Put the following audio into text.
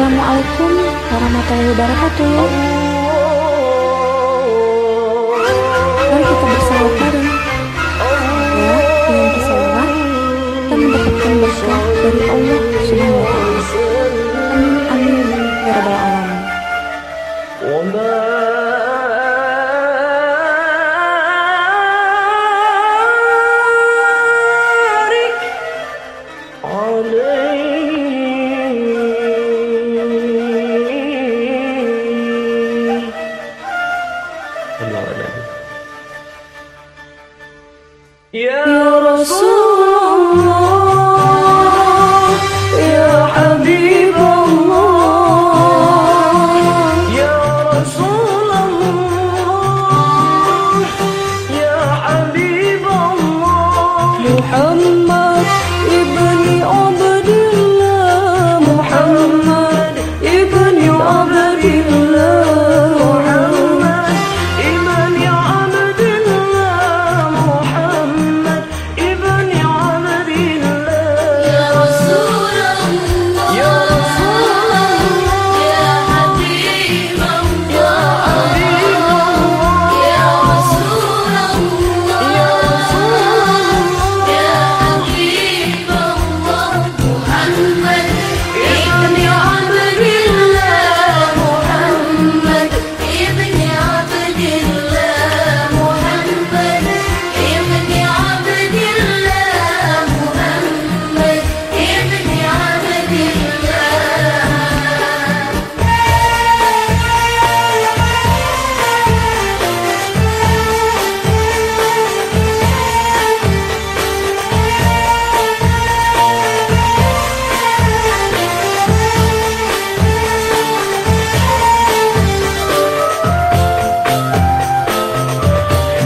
Assalamualaikum warahmatullahi wabarakatuh. Mari kita bersama bareng. Ya, dengan bersama kita mendapatkan berkah dari Allah Subhanahu wa taala. Amin amin ya rabbal alamin. عليه Allah'ın. Ya Resul